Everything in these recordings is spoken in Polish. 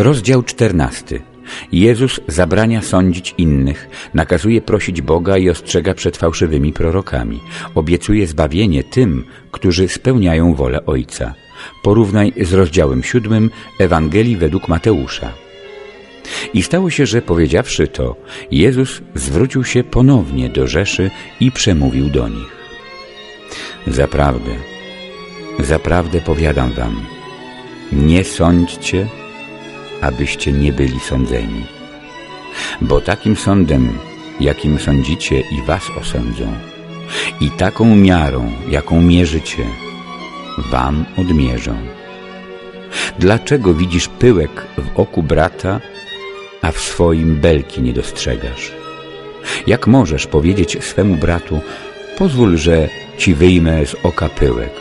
Rozdział czternasty. Jezus zabrania sądzić innych, nakazuje prosić Boga i ostrzega przed fałszywymi prorokami. Obiecuje zbawienie tym, którzy spełniają wolę Ojca. Porównaj z rozdziałem siódmym Ewangelii według Mateusza. I stało się, że powiedziawszy to, Jezus zwrócił się ponownie do Rzeszy i przemówił do nich. Zaprawdę, zaprawdę powiadam wam, nie sądźcie, abyście nie byli sądzeni. Bo takim sądem, jakim sądzicie i was osądzą, i taką miarą, jaką mierzycie, wam odmierzą. Dlaczego widzisz pyłek w oku brata, a w swoim belki nie dostrzegasz? Jak możesz powiedzieć swemu bratu, pozwól, że ci wyjmę z oka pyłek,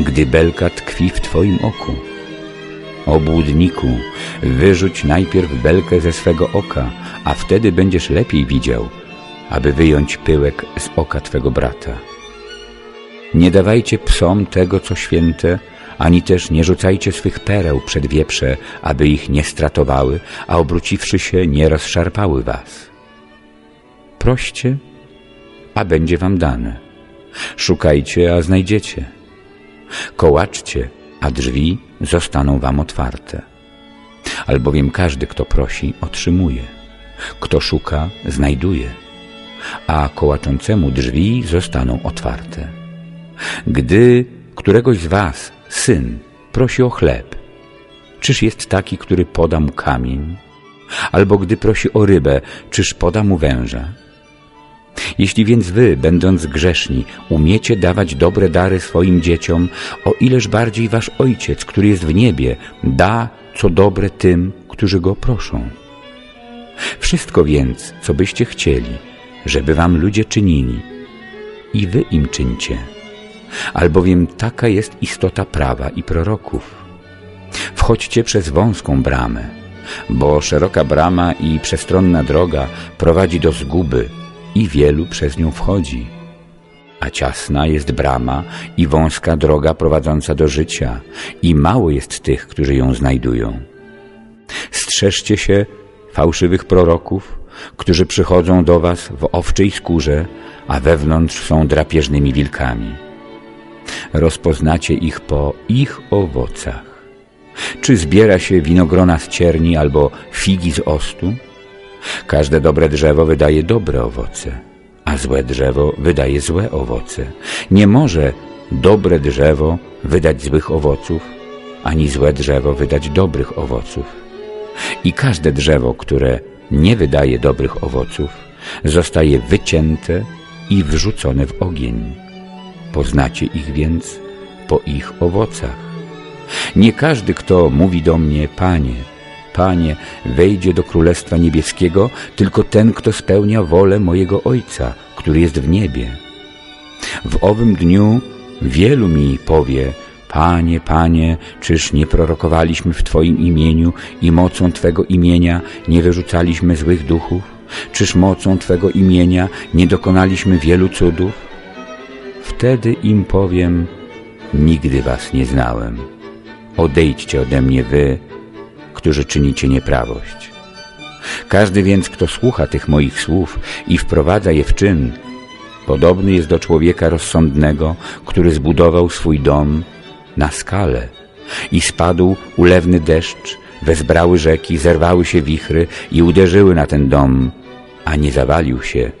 gdy belka tkwi w twoim oku? Obłudniku, wyrzuć najpierw belkę ze swego oka, a wtedy będziesz lepiej widział, aby wyjąć pyłek z oka twego brata. Nie dawajcie psom tego, co święte, ani też nie rzucajcie swych pereł przed wieprze, aby ich nie stratowały, a obróciwszy się nie rozszarpały was. Proście, a będzie wam dane. Szukajcie, a znajdziecie. Kołaczcie, a drzwi zostaną wam otwarte. Albowiem każdy, kto prosi, otrzymuje. Kto szuka, znajduje. A kołaczącemu drzwi zostaną otwarte. Gdy któregoś z was syn prosi o chleb, czyż jest taki, który poda mu kamień? Albo gdy prosi o rybę, czyż poda mu węża? Jeśli więc wy, będąc grzeszni, umiecie dawać dobre dary swoim dzieciom, o ileż bardziej wasz Ojciec, który jest w niebie, da co dobre tym, którzy Go proszą. Wszystko więc, co byście chcieli, żeby wam ludzie czynili, i wy im czyńcie, albowiem taka jest istota prawa i proroków. Wchodźcie przez wąską bramę, bo szeroka brama i przestronna droga prowadzi do zguby, i wielu przez nią wchodzi. A ciasna jest brama i wąska droga prowadząca do życia i mało jest tych, którzy ją znajdują. Strzeżcie się fałszywych proroków, którzy przychodzą do was w owczej skórze, a wewnątrz są drapieżnymi wilkami. Rozpoznacie ich po ich owocach. Czy zbiera się winogrona z cierni albo figi z ostu? Każde dobre drzewo wydaje dobre owoce, a złe drzewo wydaje złe owoce. Nie może dobre drzewo wydać złych owoców, ani złe drzewo wydać dobrych owoców. I każde drzewo, które nie wydaje dobrych owoców, zostaje wycięte i wrzucone w ogień. Poznacie ich więc po ich owocach. Nie każdy, kto mówi do mnie, Panie, Panie, wejdzie do Królestwa Niebieskiego tylko ten, kto spełnia wolę mojego Ojca, który jest w niebie. W owym dniu wielu mi powie, Panie, Panie, czyż nie prorokowaliśmy w Twoim imieniu i mocą Twego imienia nie wyrzucaliśmy złych duchów? Czyż mocą Twego imienia nie dokonaliśmy wielu cudów? Wtedy im powiem, nigdy Was nie znałem. Odejdźcie ode mnie Wy, którzy czynicie nieprawość. Każdy więc, kto słucha tych moich słów i wprowadza je w czyn, podobny jest do człowieka rozsądnego, który zbudował swój dom na skale i spadł ulewny deszcz, wezbrały rzeki, zerwały się wichry i uderzyły na ten dom, a nie zawalił się,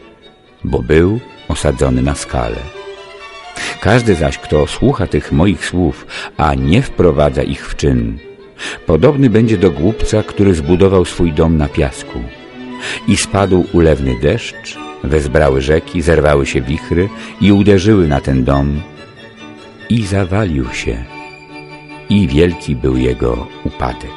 bo był osadzony na skale. Każdy zaś, kto słucha tych moich słów, a nie wprowadza ich w czyn, Podobny będzie do głupca, który zbudował swój dom na piasku. I spadł ulewny deszcz, wezbrały rzeki, zerwały się wichry i uderzyły na ten dom. I zawalił się. I wielki był jego upadek.